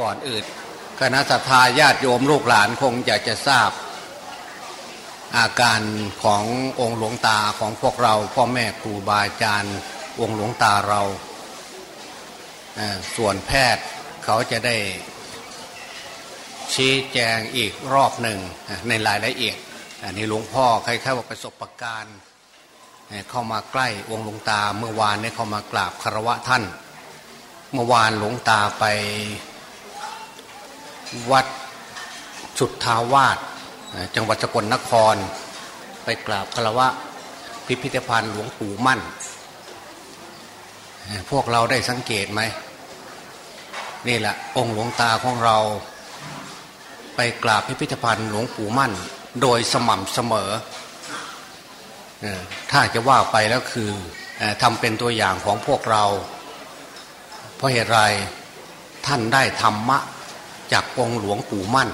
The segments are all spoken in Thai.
ก่อนอื่นคณะสัตยาญาติโยมลูกหลานคงอยากจะทราบ อาการขององค์หลวงตาของพวกเราพ่อแม่ครูบาอาจารย์องค์หลวงตาเราส่วนแพทย์เขาจะได้ชี้แจงอีกรอบหนึ่งในรายละเอียดอันนี้หลวงพ่อใครๆว่าประสบะการณ์เอ่อเข้ามาใกล้องค์หลวงตาเมื่อวานนี้เข้ามากราบคารวะท่าน เมื่อวานหลวงตาไป วัดสุทธาวาสจังหวัดสกลนคร ไปกราบคารวะพิพิธภัณฑ์หลวงปู่มั่น พวกเราได้สังเกตไหมนี่แหละองค์หลวงตาของเรา ไปกราบพิพิธภัณฑ์หลวงปู่มั่น โดยสม่ำเสมอ ถ้าจะว่าไปแล้วคือทำเป็นตัวอย่างของพวกเรา เพราะเหตุไรท่านได้ธรรมะ จากองค์หลวงปู่มั่น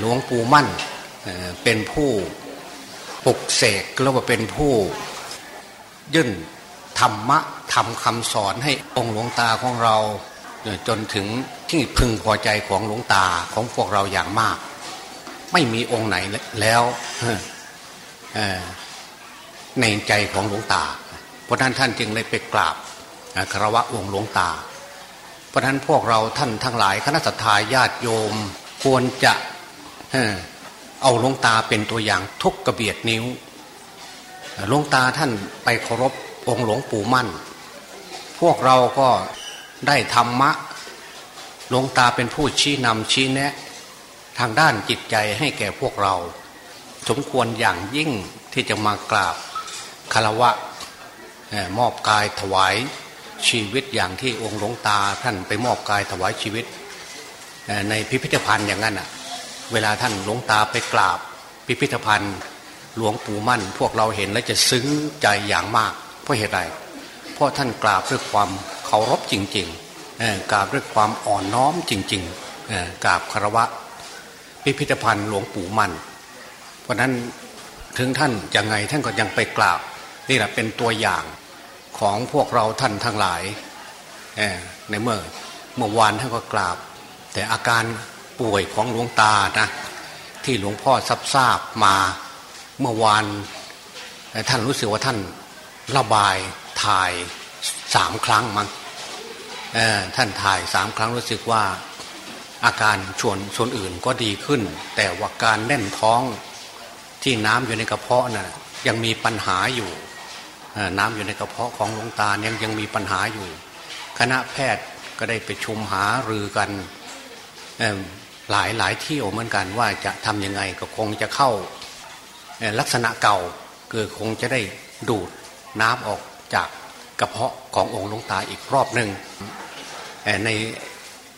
หลวงปู่มั่นเป็นผู้ปลุกเสกแล้วว่าเป็นผู้ยื่นธรรมะทำคำสอนให้องค์หลวงตาของเรา จนถึงที่พึงพอใจของหลวงตาของพวกเราอย่างมาก ไม่มีองค์ไหนแล้วในใจของหลวงตา เพราะนั้นท่านจึงเลยไปกราบคารวะองค์หลวงตา เพราะฉะนั้นพวกเราท่านทั้งหลายคณะสัตยาญาติโยมควรจะเอาหลวงตาเป็นตัวอย่างทุกกระเบียดนิ้วหลวงตาท่านไปเคารพองค์หลวงปู่มั่น พวกเราก็ได้ธรรมะหลวงตาเป็นผู้ชี้นำชี้แนะ ทางด้านจิตใจให้แก่พวกเรา สมควรอย่างยิ่งที่จะมากราบคารวะมอบกายถวาย ชีวิตอย่างที่องค์หลวงตาท่านไปมอบกายถวายชีวิต ในพิพิธภัณฑ์อย่างนั้นอะเวลาท่านหลวงตาไปกราบ พิพิธภัณฑ์ หลวงปู่มั่น พวกเราเห็นแล้วจะซึ้งใจอย่างมาก เพราะเหตุไรเพราะท่านกราบด้วยความเคารพจริงๆกราบด้วยความอ่อนน้อมจริงๆกราบคารวะ พิพิธภัณฑ์หลวงปู่มั่น เพราะนั้นถึงท่านยังไงท่านก็ยังไปกราบนี่แหละเป็นตัวอย่าง ของพวกเราท่านทั้งหลายในเมื่อเมื่อวานท่านก็กราบ แต่อาการป่วยของหลวงตานะที่หลวงพ่อซับทราบมาเมื่อวานท่านรู้สึกว่าท่านระบายถ่ายสามครั้งมั้งท่านถ่ายสามครั้งรู้สึกว่าอาการชวนส่วนอื่นก็ดีขึ้น แต่ว่าการแน่นท้องที่น้ำอยู่ในกระเพาะน่ะยังมีปัญหาอยู่ น้ำอยู่ในกระเพาะของหลวงตายังยังมีปัญหาอยู่ คณะแพทย์ก็ได้ไปชุมหารือกันหลายหลายที่เหมือนกันว่าจะทำยังไงก็คงจะเข้าลักษณะเก่าคือคงจะได้ดูดน้ำออกจากกระเพาะขององค์หลวงตาอีกรอบหนึ่งใน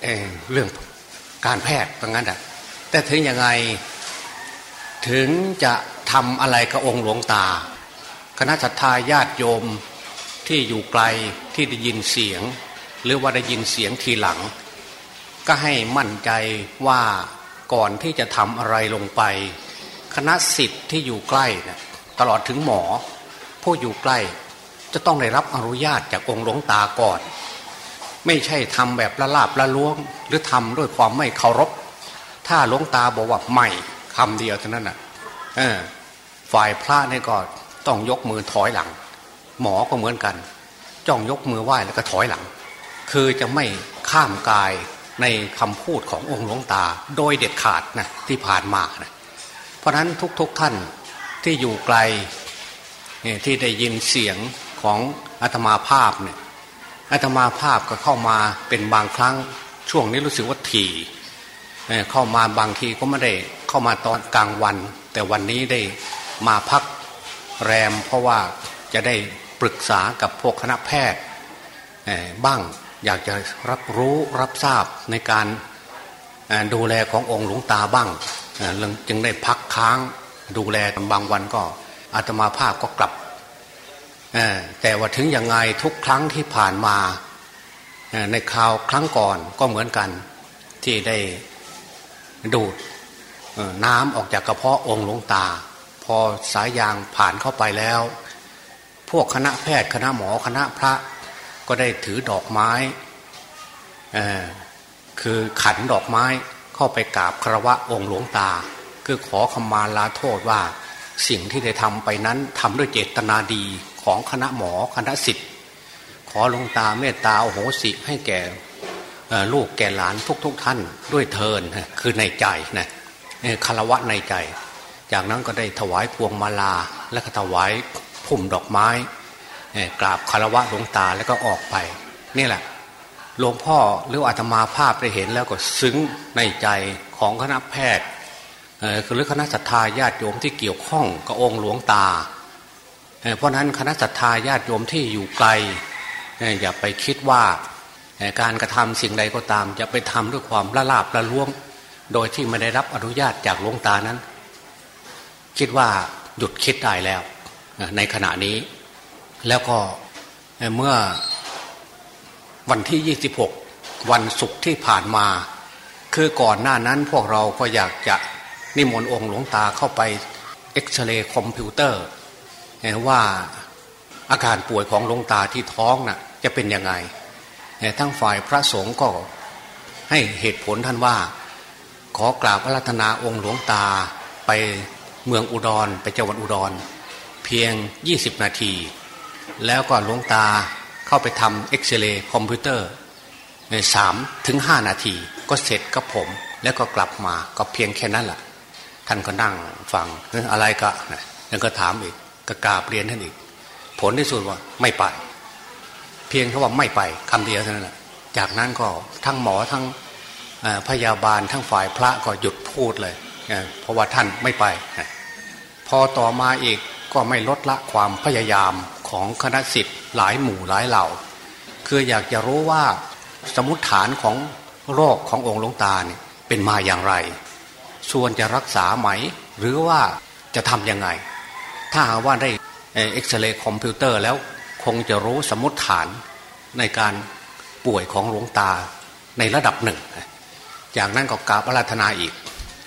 เเรื่องการแพทย์ตรงนั้นอะแต่ถึงยังไงถึงจะทำอะไรกับองค์หลวงตา คณะสัตยาญาติโยมที่อยู่ไกลที่ได้ยินเสียง หรือว่าได้ยินเสียงทีหลัง ก็ให้มั่นใจว่าก่อนที่จะทำอะไรลงไป คณะสิทธิ์ที่อยู่ใกล้นะตลอดถึงหมอ ผู้อยู่ใกล้จะต้องได้รับอนุญาตจากองค์หลวงตาก่อน ไม่ใช่ทำแบบละลาบละล้วง หรือทำด้วยความไม่เคารพ ถ้าหลวงตาบอกว่าไม่คำเดียวเท่านั้นน่ะฝ่ายพระเนี่ยก็ ต้องยกมือถอยหลัง หมอก็เหมือนกัน จ้องยกมือไหว้แล้วก็ถอยหลัง คือจะไม่ข้ามกายในคำพูดขององค์หลวงตา โดยเด็ดขาดนะที่ผ่านมานะเพราะฉะนั้นทุกๆทท่านที่อยู่ไกลเนี่ยที่ได้ยินเสียงของอาตมาภาพเนี่ยอาตมาภาพก็เข้ามาเป็นบางครั้งช่วงนี้รู้สึกว่าถี่เข้ามาบางทีก็ไม่ได้เข้ามาตอนกลางวัน แต่วันนี้ได้มาพัก แรมเพราะว่าจะได้ปรึกษากับพวกคณะแพทย์บ้างอยากจะรับรู้รับทราบในการดูแลขององค์หลวงตาบ้างจึงได้พักค้างดูแลบางวันก็อาตมาภาพก็กลับแต่ว่าถึงยังไงทุกครั้งที่ผ่านมาในคราวครั้งก่อนก็เหมือนกันที่ได้ดูดน้ำออกจากกระเพาะองค์หลวงตา พอสายยางผ่านเข้าไปแล้ว พวกคณะแพทย์คณะหมอคณะพระก็ได้ถือดอกไม้คือขันดอกไม้เข้าไปกราบคารวะองค์หลวงตา คือขอขมาลาโทษว่าสิ่งที่ได้ทำไปนั้นทำด้วยเจตนาดีของคณะหมอคณะสิทธิ์ขอหลวงตาเมตตาโอโหสิให้แก่ลูกแก่หลานทุกๆทท่านด้วยเทินคือในใจนะคารวะในใจ จากนั้นก็ได้ถวายพวงมาลา และก็ถวายพุ่มดอกไม้กราบคารวะหลวงตาแล้วก็ออกไป นี่แหละหลวงพ่อหรืออาตมาภาพได้เห็นแล้วก็ซึ้งในใจของคณะแพทย์หรือคณะศรัทธาญาติโยมที่เกี่ยวข้องกับองค์หลวงตา เพราะนั้นคณะศรัทธาญาติโยมที่อยู่ไกลอย่าไปคิดว่าการกระทำสิ่งใดก็ตาม จะไปทำด้วยความละลาบละล่วง โดยที่ไม่ได้รับอนุญาตจากหลวงตานั้น คิดว่าหยุดคิดได้แล้วในขณะนี้ แล้วก็เมื่อวันที่ 26 วันศุกร์ที่ผ่านมา คือก่อนหน้านั้นพวกเราก็อยากจะนิมนต์องค์หลวงตาเข้าไปเอ็กซเรย์คอมพิวเตอร์ว่าอาการป่วยของหลวงตาที่ท้องน่ะจะเป็นยังไงทั้งฝ่ายพระสงฆ์ก็ให้เหตุผลท่านว่า ขอกราบอารัธนาองค์หลวงตาไป เมืองอุดรไปจังหวัดอุดร เพียง 20 นาที แล้วก็หลวงตาเข้าไปทำเอ็กซเรย์คอมพิวเตอร์ในสามถึงห้านาทีก็เสร็จกับผม แล้วก็กลับมาก็เพียงแค่นั้นแหละท่านก็นั่งฟังอะไรก็แล้วก็ถามอีกก็กราบเรียนท่านอีก ผลที่สุดว่าไม่ไป เพียงแค่ว่าไม่ไปคำเดียวเท่านั้นแหละจากนั้นก็ทั้งหมอทั้งพยาบาลทั้งฝ่ายพระก็หยุดพูดเลย เพราะว่าท่านไม่ไป พอต่อมาอีกก็ไม่ลดละความพยายามของคณะสิทธิ์หลายหมู่หลายเหล่า คืออยากจะรู้ว่าสมุดฐานของโรคขององค์หลวงตาเนี่ยเป็นมาอย่างไร ส่วนจะรักษาไหม หรือว่าจะทำยังไง ถ้าหาว่าได้เอ็กซเรย์คอมพิวเตอร์แล้วคงจะรู้สมุดฐานในการป่วยของหลวงตาในระดับหนึ่ง จากนั้นก็กราบอาราธนาอีก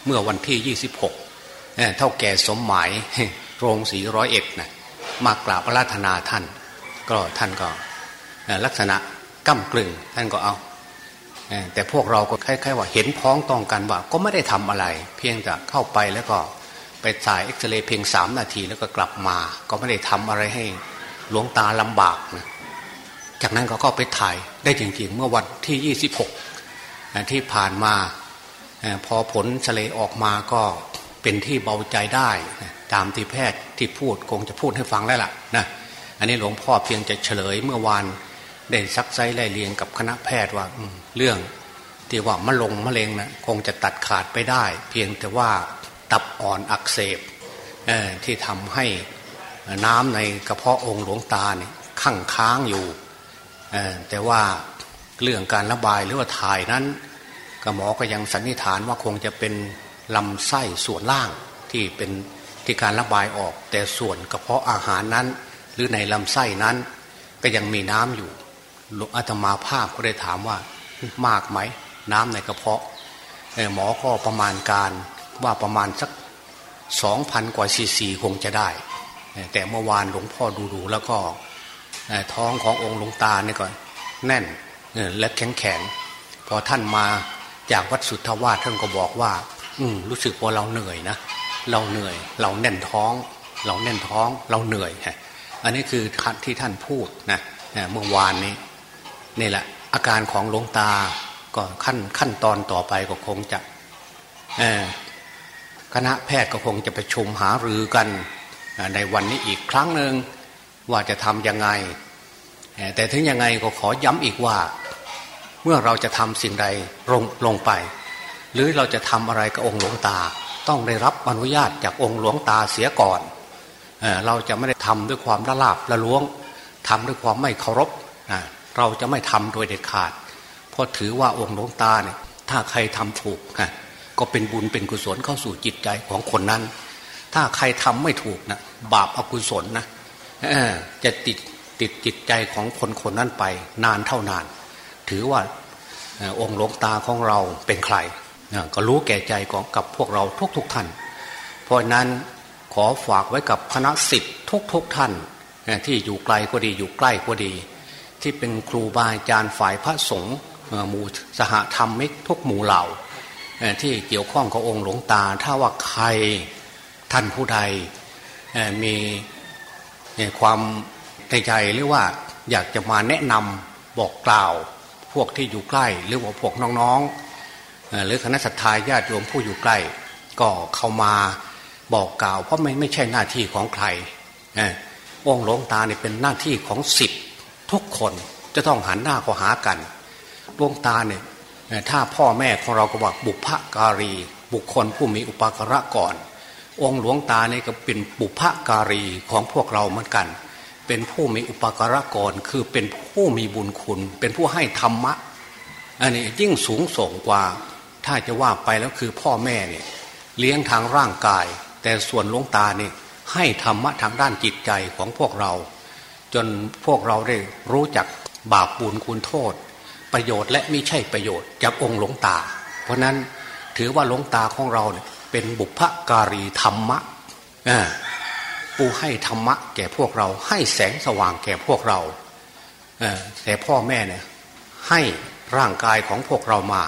เมื่อวันที่ 26เท่าแก่สมหมายโรงสีร้อยเอ็ดนะมากราบราธนาท่าน ก็ท่านก็ลักษณะก้ากลึงท่านก็เอา แต่พวกเราก็คล้ายๆว่าเห็นพ้องต้องกันว่า ก็ไม่ได้ทำอะไร เพียงแต่เข้าไปแล้วก็ไปถ่ายเอ็กซเรย์เพียงสามนาทีแล้วก็กลับมา ก็ไม่ได้ทำอะไรให้หลวงตาลำบากนะจากนั้นก็เข้าไปถ่ายได้จริงๆเมื่อวันที่ 26 ที่ผ่านมา พอผลเฉลยออกมาก็เป็นที่เบาใจได้ตามที่แพทย์ที่พูดคงจะพูดให้ฟังแล้วล่ะนะอันนี้หลวงพ่อเพียงจะเฉลยเมื่อวานได้ซักไซไล่เลียงกับคณะแพทย์ว่าเรื่องที่ว่ามะลงมะเร็งนะคงจะตัดขาดไปได้ เพียงแต่ว่าตับอ่อนอักเสบที่ทำให้น้ำในกระเพาะองค์หลวงตาเนี่ยขังค้างอยู่แต่ว่าเรื่องการระบายหรือว่าถ่ายนั้น กหมอก็ยังสันนิษฐานว่าคงจะเป็นลำไส้ส่วนล่างที่เป็นที่การระบายออก แต่ส่วนกระเพาะอาหารนั้น หรือในลำไส้นั้น ก็ยังมีน้ำอยู่หลวงอาตมาภาพก็ได้ถามว่ามากไหม น้ำในกระเพาะหมอก็ประมาณการว่าประมาณสักสองพันกว่าซีซีคงจะได้ แต่เมื่อวานหลวงพ่อดูๆแล้วก็ท้องขององค์หลวงตาเนี่ยก็แน่นและแข็งแข็งพอท่านมา จากวัดสุทธวาสท่านก็บอกว่า อืรู้สึกว่าเราเหนื่อยนะเราเหนื่อย เราแน่นท้อง เราแน่นท้อง เราเหนื่อยฮะอันนี้คือคที่ท่านพูดนะเมื่อวานนี้นี่แหละ อาการของหลวงตาก็ขั้นขั้นตอนต่อไปก็คงจะคณะแพทย์ก็คงจะประชุมหารือกันในวันนี้อีกครั้งหนึ่งว่าจะทำยังไง แต่ถึงยังไงก็ขอย้ำอีกว่า เมื่อเราจะทำสิ่งใดลงลงไป หรือเราจะทำอะไรกับองค์หลวงตา ต้องได้รับอนุญาตจากองค์หลวงตาเสียก่อนเเราจะไม่ได้ทำด้วยความละลาบละล้วงทำด้วยความไม่เคารพเราจะไม่ทำโดยเด็ดขาด เพราะถือว่าองค์หลวงตาเนี่ยถ้าใครทำถูกก็เป็นบุญเป็นกุศลเข้าสู่จิตใจของคนนั้น ถ้าใครทำไม่ถูกนะบาปอกุศลนะจะติดติดจิตใจของคนคนนั้นไปนานเท่านาน ถือว่าองค์หลวงตาของเราเป็นใครก็รู้แก่ใจของกับพวกเราทุกๆทท่าน เพราะนั้นขอฝากไว้กับคณะสิทธิ์ทุกๆทท่าน ที่อยู่ไกลก็ดีอยู่ใกล้ก็ดี ที่เป็นครูบาอาจารย์ฝ่ายพระสงฆ์หมู่สหธรรมิกทุกหมู่เหล่า ที่เกี่ยวข้องกับองค์หลวงตา ถ้าว่าใครท่านผู้ใดมีความในใจหรือว่าอยากจะมาแนะนำบอกกล่าว พวกที่อยู่ใกล้ หรือว่าพวกน้องๆหรือคณะสัตยาญาติโยมผู้อยู่ใกล้ ก็เข้ามาบอกกล่าว เพราะไม่ไม่ใช่หน้าที่ของใครองหลวงตาเนี่ยเป็นหน้าที่ของสิทธิ์ทุกคนจะต้องหันหน้าเข้าหากันดวงตาเนี่ยถ้าพ่อแม่ของเราก็บอกบุพการี บุคคลผู้มีอุปการะก่อน องค์หลวงตาเนี่ยก็เป็นบุพการีของพวกเราเหมือนกัน เป็นผู้มีอุปการะก่อนคือเป็นผู้มีบุญคุณ เป็นผู้ให้ธรรมะอันนี้ยิ่งสูงส่งกว่า ถ้าจะว่าไปแล้วคือพ่อแม่เนี่ยเลี้ยงทางร่างกาย แต่ส่วนหลวงตาเนี่ยให้ธรรมะทางด้านจิตใจของพวกเรา จนพวกเราได้รู้จักบาปบุญคุณโทษ ประโยชน์และไม่ใช่ประโยชน์จากองค์หลวงตา เพราะนั้นถือว่าหลวงตาของเราเนี่ยเป็นบุพการีธรรมะ ปูให้ธรรมะแก่พวกเรา ให้แสงสว่างแก่พวกเราแต่พ่อแม่เนี่ยให้ร่างกายของพวกเรามา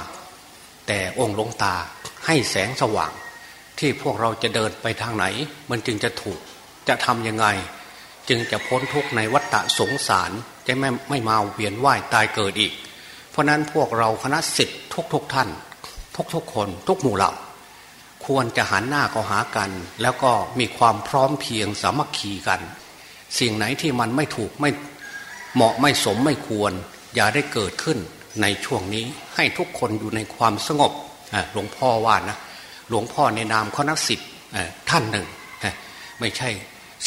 แต่องค์หลวงตาให้แสงสว่าง ที่พวกเราจะเดินไปทางไหน มันจึงจะถูกจะทำยังไง จึงจะพ้นทุกข์ในวัฏฏะสงสารจะไม่ไม่มาเวียนว่ายตายเกิดอีก เพราะนั้นพวกเราคณะสิทธิ์ทุกทุกท่าน ทุกทุกคน ทุกหมู่เหล่า ควรจะหันหน้าเข้าหากัน แล้วก็มีความพร้อมเพียงสามัคคีกัน สิ่งไหนที่มันไม่ถูกไม่เหมาะไม่สมไม่ควร อย่าได้เกิดขึ้นในช่วงนี้ให้ทุกคนอยู่ในความสงบหลวงพ่อว่านะหลวงพ่อในนามคณะสิทธิ์ท่านหนึ่ง ไม่ใช่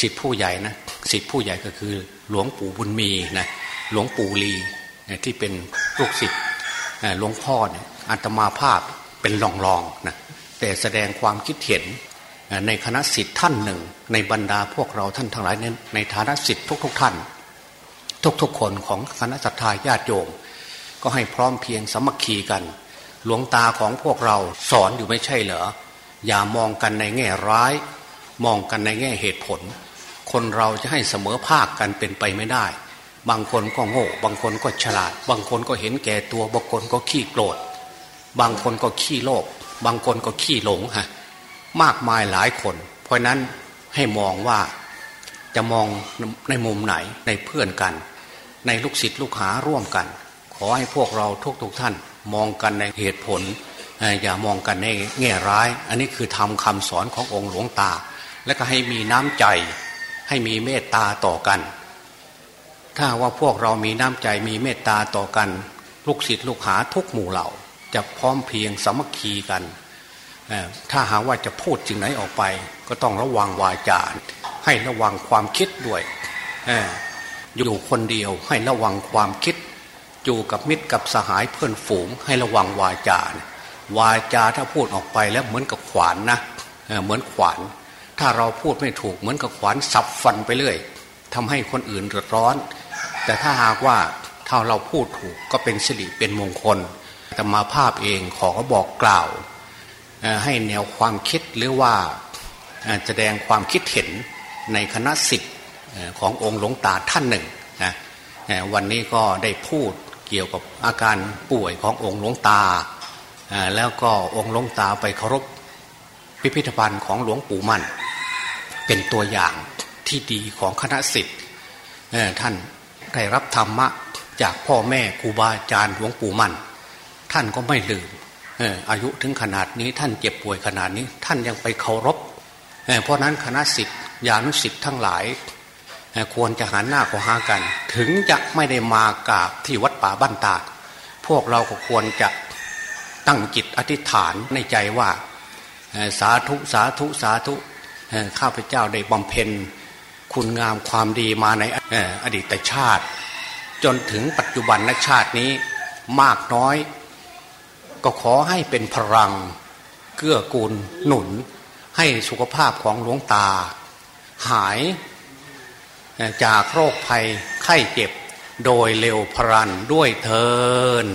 สิทธิผู้ใหญ่นะสิทธิผู้ใหญ่ก็คือหลวงปู่บุญมีนะหลวงปู่ลีที่เป็นลูกศิษย์หลวงพ่อเนี่ยอัตมาภาพเป็นรองๆนะ แต่แสดงความคิดเห็นในคณะสิทธิ์ท่านหนึ่ง ในบรรดาพวกเราท่านทั้งหลายนั้นในฐานะสิทธิ์ทุก ๆ ท่าน ทุกๆคนของคณะสัตยาญาติโยมก็ให้พร้อมเพียงสมัคคีกัน หลวงตาของพวกเราสอนอยู่ไม่ใช่เหรออย่ามองกันในแง่ร้าย มองกันในแง่เหตุผล คนเราจะให้เสมอภาคกันเป็นไปไม่ได้ บางคนก็โง่ บางคนก็ฉลาด บางคนก็เห็นแก่ตัว บางคนก็ขี้โกรธ บางคนก็ขี้โลภ บางคนก็ขี้หลงฮะมากมายหลายคน เพราะนั้นให้มองว่าจะมองในมุมไหนในเพื่อนกัน ในลูกศิษย์ลูกหาร่วมกัน ขอให้พวกเราทุกๆทท่าน มองกันในเหตุผล อย่ามองกันในแง่ร้าย อันนี้คือทำคำสอนขององค์หลวงตา และก็ให้มีน้ำใจ ให้มีเมตตาต่อกัน ถ้าว่าพวกเรามีน้ำใจมีเมตตาต่อกัน ลูกศิษย์ลูกหาทุกหมู่เหล่า จะพร้อมเพียงสามัคคีกัน ถ้าหาว่าจะพูดจึงไหนออกไป ก็ต้องระวังวาจาให้ระวังความคิดด้วยอยู่คนเดียวให้ระวังความคิด อยู่กับมิตรกับสหายเพื่อนฝูง ให้ระวังวาจาวาจาถ้าพูดออกไปแล้วเหมือนกับขวานนะเหมือนขวาน ถ้าเราพูดไม่ถูกเหมือนกับขวานสับฟันไปเรื่อยทำให้คนอื่นเดือดร้อน แต่ถ้าหากว่าถ้าเราพูดถูกก็เป็นสิริเป็นมงคล แต่มาภาพเองขอบอกกล่าว ให้แนวความคิดหรือว่าแสดงความคิดเห็นในคณะสิทธิ์ขององค์หลวงตาท่านหนึ่งนะวันนี้ก็ได้พูดเกี่ยวกับอาการป่วยขององค์หลวงตา แล้วก็องค์หลวงตาไปเคารพพิพิธภัณฑ์ของหลวงปู่มั่น เป็นตัวอย่างที่ดีของคณะสิทธิ์ท่านได้รับธรรมะจากพ่อแม่ครูบาอาจารย์หลวงปู่มั่น ท่านก็ไม่ลืมอายุถึงขนาดนี้ท่านเจ็บป่วยขนาดนี้ ท่านยังไปเคารพเพราะนั้นคณะสิทธิ์ญานุสิทธิ์ทั้งหลายควรจะหันหน้าข้าหากัน ถึงจะไม่ได้มากราบที่วัดป่าบ้านตาดพวกเราก็ควรจะตั้งจิตอธิษฐานในใจว่าสาธุสาธุสาธุข้าพเจ้าได้บำเพ็ญคุณงามความดีมาในอดีตชาติ จนถึงปัจจุบันชาตินี้มากน้อย ก็ขอให้เป็นพลังเกื้อกูลหนุน ให้สุขภาพของหลวงตา หายจากโรคภัยไข้เจ็บโดยเร็วพรันด้วยเทิน